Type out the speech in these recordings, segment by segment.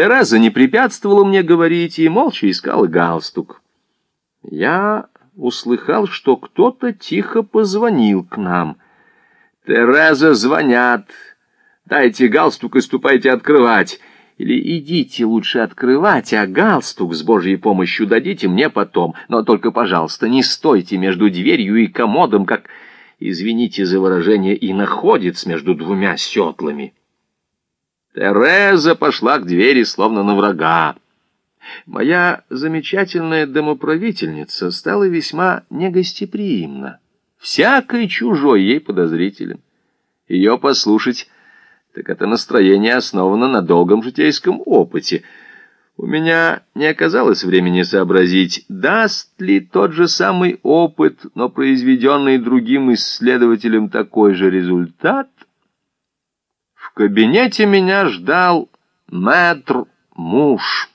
Тереза не препятствовала мне говорить и молча искала галстук. Я услыхал, что кто-то тихо позвонил к нам. «Тереза, звонят! Дайте галстук и ступайте открывать!» Или идите лучше открывать, а галстук с Божьей помощью дадите мне потом. Но только, пожалуйста, не стойте между дверью и комодом, как, извините за выражение, и находится между двумя сетлами. Тереза пошла к двери, словно на врага. Моя замечательная домоправительница стала весьма негостеприимна. Всякой чужой ей подозрителен. Ее послушать, так это настроение основано на долгом житейском опыте. У меня не оказалось времени сообразить, даст ли тот же самый опыт, но произведенный другим исследователем такой же результат — в кабинете меня ждал мэтр муж.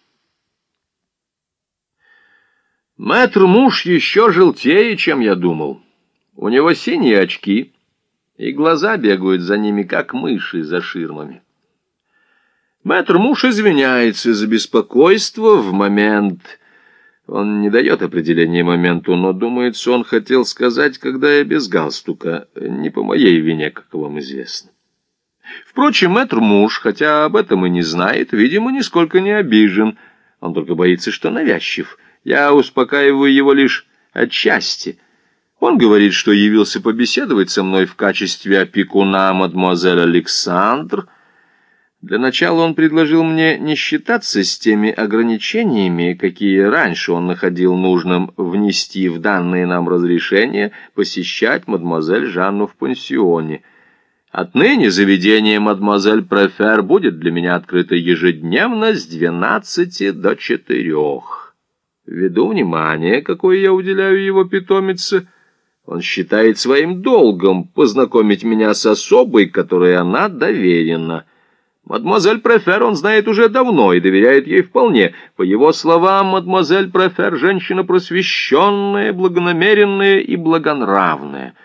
Мэтр муж еще желтее, чем я думал. У него синие очки, и глаза бегают за ними, как мыши за ширмами. Мэтр муж извиняется за беспокойство в момент... Он не дает определения моменту, но, думается, он хотел сказать, когда я без галстука, не по моей вине, как вам известно. Впрочем, мэтр муж, хотя об этом и не знает, видимо, нисколько не обижен. Он только боится, что навязчив. Я успокаиваю его лишь отчасти. Он говорит, что явился побеседовать со мной в качестве опекуна мадемуазель Александр. Для начала он предложил мне не считаться с теми ограничениями, какие раньше он находил нужным внести в данные нам разрешение посещать мадемуазель Жанну в пансионе — Отныне заведение «Мадемуазель Префер» будет для меня открыто ежедневно с двенадцати до четырех. Ввиду внимания, какое я уделяю его питомице, он считает своим долгом познакомить меня с особой, которой она доверена. Мадемуазель Префер он знает уже давно и доверяет ей вполне. По его словам, мадемуазель Префер — женщина просвещенная, благонамеренная и благонравная —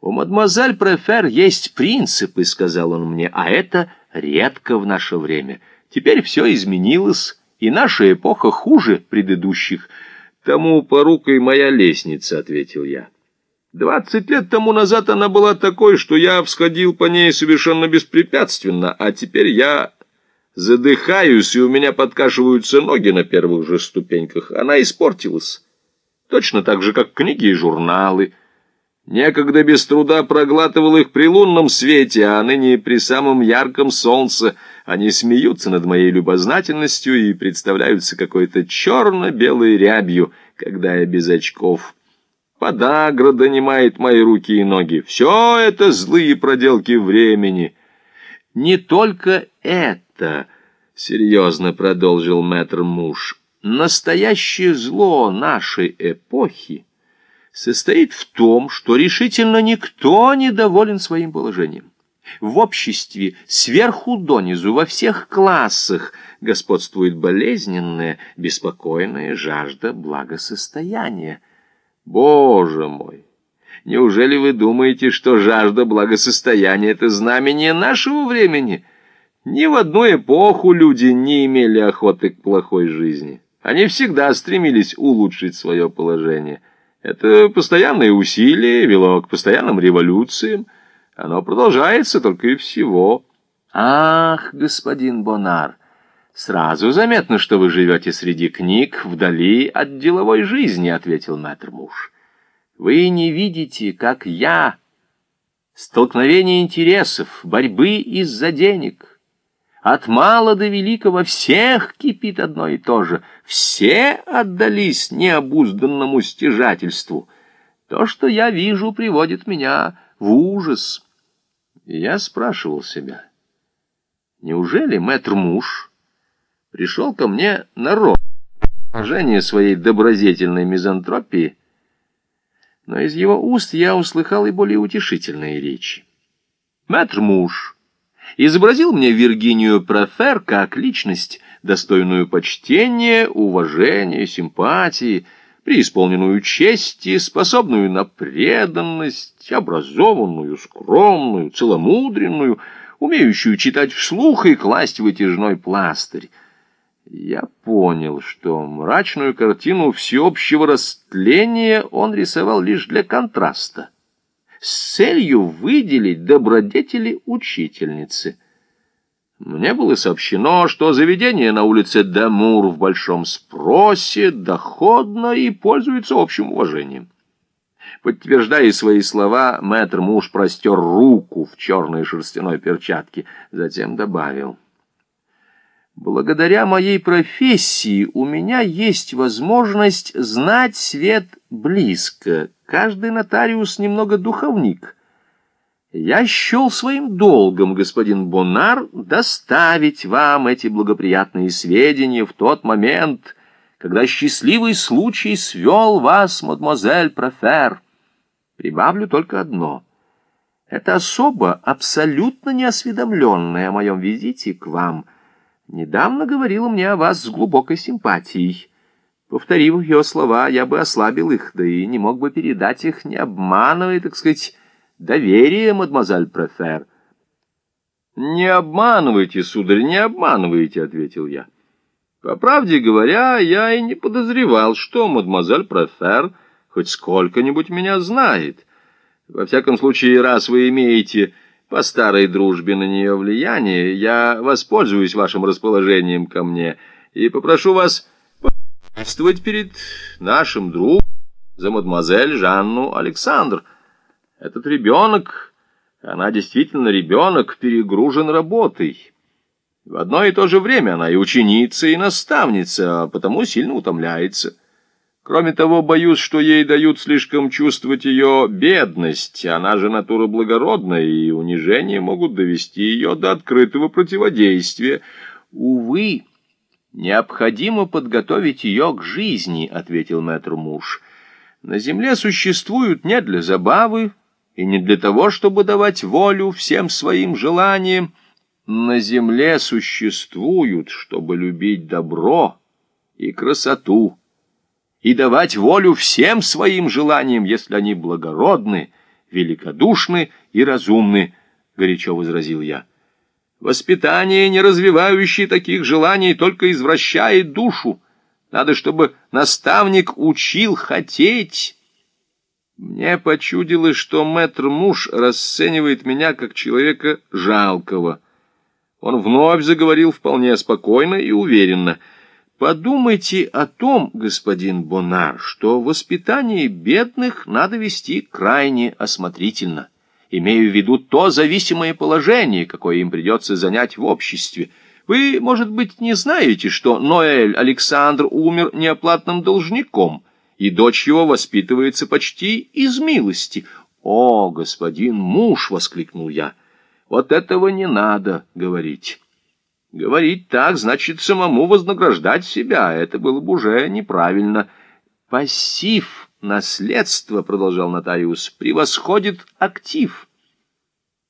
«У мадемуазель Префер есть принципы», — сказал он мне, — «а это редко в наше время. Теперь все изменилось, и наша эпоха хуже предыдущих». «Тому порукой моя лестница», — ответил я. «Двадцать лет тому назад она была такой, что я всходил по ней совершенно беспрепятственно, а теперь я задыхаюсь, и у меня подкашиваются ноги на первых же ступеньках. Она испортилась. Точно так же, как книги и журналы». Некогда без труда проглатывал их при лунном свете, а ныне при самом ярком солнце. Они смеются над моей любознательностью и представляются какой-то черно-белой рябью, когда я без очков. Подагра донимает мои руки и ноги. Все это злые проделки времени. Не только это, — серьезно продолжил мэтр муж, — настоящее зло нашей эпохи — состоит в том, что решительно никто не доволен своим положением. В обществе сверху донизу во всех классах господствует болезненная, беспокойная жажда благосостояния. Боже мой! Неужели вы думаете, что жажда благосостояния — это знамение нашего времени? Ни в одну эпоху люди не имели охоты к плохой жизни. Они всегда стремились улучшить свое положение. Это постоянные усилия вело к постоянным революциям. Оно продолжается только и всего. Ах, господин Бонар, сразу заметно, что вы живете среди книг вдали от деловой жизни, ответил мэтр муж. Вы не видите, как я. Столкновение интересов, борьбы из-за денег — от мала до великого всех кипит одно и то же. Все отдались необузданному стяжательству. То, что я вижу, приводит меня в ужас. Я спрашивал себя, неужели мэтр-муж пришел ко мне на рот, положение своей добродетельной мизантропии, но из его уст я услыхал и более утешительные речи. Мэтр-муж изобразил мне Виргинию Профер как личность, достойную почтения, уважения, симпатии, преисполненную чести, способную на преданность, образованную, скромную, целомудренную, умеющую читать вслух и класть вытяжной пластырь. Я понял, что мрачную картину всеобщего растления он рисовал лишь для контраста, с целью выделить добродетели учительницы. Мне было сообщено, что заведение на улице Дамур в большом спросе, доходно и пользуется общим уважением. Подтверждая свои слова, мэтр муж простер руку в черной шерстяной перчатке, затем добавил — Благодаря моей профессии у меня есть возможность знать свет близко. Каждый нотариус немного духовник. Я счел своим долгом, господин Бонар, доставить вам эти благоприятные сведения в тот момент, когда счастливый случай свел вас, мадемуазель Профер. Прибавлю только одно. Это особо абсолютно неосведомленная о моем визите к вам — недавно говорила мне о вас с глубокой симпатией. Повторив ее слова, я бы ослабил их, да и не мог бы передать их, не обманывая, так сказать, доверие, мадемуазель Префер. «Не обманывайте, сударь, не обманывайте», — ответил я. «По правде говоря, я и не подозревал, что мадемуазель Префер хоть сколько-нибудь меня знает. Во всяком случае, раз вы имеете по старой дружбе на нее влияние, я воспользуюсь вашим расположением ко мне и попрошу вас действовать перед нашим другом за мадемуазель Жанну Александр. Этот ребенок, она действительно ребенок, перегружен работой. В одно и то же время она и ученица, и наставница, а потому сильно утомляется. Кроме того, боюсь, что ей дают слишком чувствовать ее бедность. Она же натура благородная, и унижения могут довести ее до открытого противодействия. Увы, необходимо подготовить ее к жизни, — ответил мэтр муж. На земле существуют не для забавы и не для того, чтобы давать волю всем своим желаниям. На земле существуют, чтобы любить добро и красоту и давать волю всем своим желаниям, если они благородны, великодушны и разумны, — горячо возразил я. Воспитание, не развивающее таких желаний, только извращает душу. Надо, чтобы наставник учил хотеть. Мне почудилось, что мэтр-муж расценивает меня как человека жалкого. Он вновь заговорил вполне спокойно и уверенно — Подумайте о том, господин Бонар, что воспитание бедных надо вести крайне осмотрительно, имея в виду то зависимое положение, какое им придется занять в обществе. Вы, может быть, не знаете, что Ноэль Александр умер неоплатным должником, и дочь его воспитывается почти из милости. «О, господин муж!» — воскликнул я. «Вот этого не надо говорить». Говорить так значит самому вознаграждать себя. Это было бы уже неправильно. Пассив наследства, продолжал нотариус, превосходит актив.